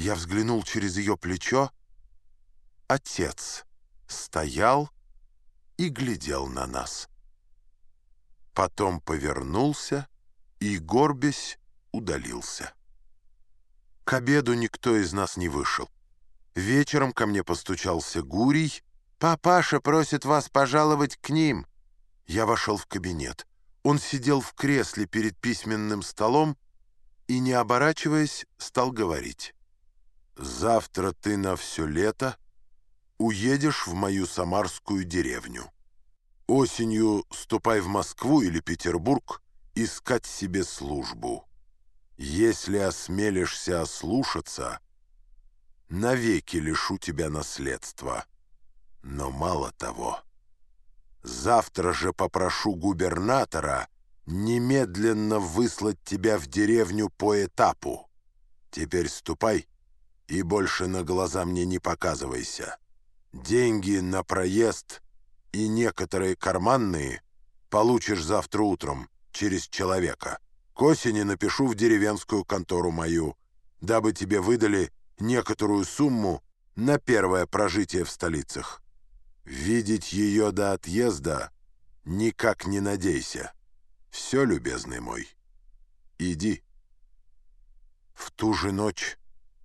Я взглянул через ее плечо. Отец стоял и глядел на нас. Потом повернулся и, горбясь, удалился. К обеду никто из нас не вышел. Вечером ко мне постучался Гурий. «Папаша просит вас пожаловать к ним». Я вошел в кабинет. Он сидел в кресле перед письменным столом и, не оборачиваясь, стал говорить. «Завтра ты на все лето уедешь в мою самарскую деревню. Осенью ступай в Москву или Петербург искать себе службу. Если осмелишься ослушаться, навеки лишу тебя наследства. Но мало того, завтра же попрошу губернатора немедленно выслать тебя в деревню по этапу. Теперь ступай и больше на глаза мне не показывайся. Деньги на проезд и некоторые карманные получишь завтра утром через человека». К осени напишу в деревенскую контору мою, дабы тебе выдали некоторую сумму на первое прожитие в столицах. Видеть ее до отъезда никак не надейся. Все, любезный мой, иди. В ту же ночь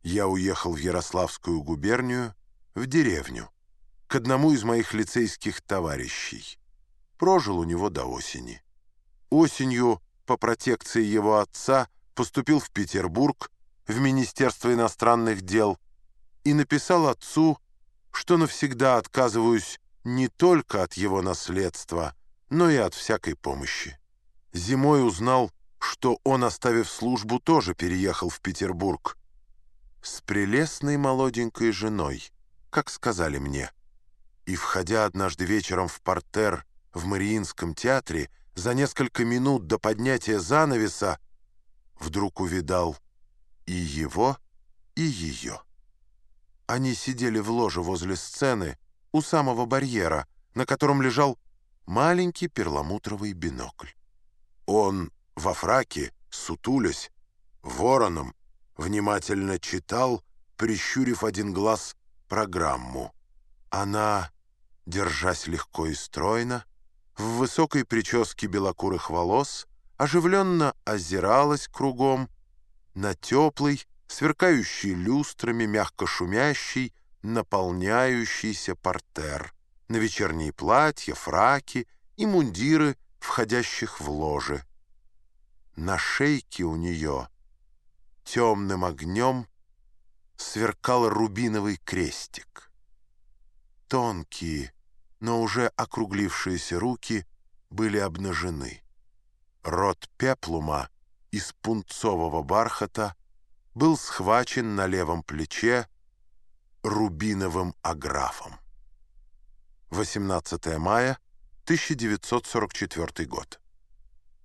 я уехал в Ярославскую губернию, в деревню, к одному из моих лицейских товарищей. Прожил у него до осени. Осенью по протекции его отца поступил в Петербург, в Министерство иностранных дел, и написал отцу, что навсегда отказываюсь не только от его наследства, но и от всякой помощи. Зимой узнал, что он, оставив службу, тоже переехал в Петербург. С прелестной молоденькой женой, как сказали мне. И, входя однажды вечером в портер в Мариинском театре, за несколько минут до поднятия занавеса вдруг увидал и его, и ее. Они сидели в ложе возле сцены у самого барьера, на котором лежал маленький перламутровый бинокль. Он во фраке, сутулясь, вороном, внимательно читал, прищурив один глаз, программу. Она, держась легко и стройно, в высокой прическе белокурых волос, оживленно озиралась кругом на теплый, сверкающий люстрами, мягко шумящий, наполняющийся портер, на вечерние платья, фраки и мундиры, входящих в ложе. На шейке у нее темным огнем сверкал рубиновый крестик. Тонкие, но уже округлившиеся руки были обнажены. Рот пеплума из пунцового бархата был схвачен на левом плече рубиновым аграфом. 18 мая 1944 год.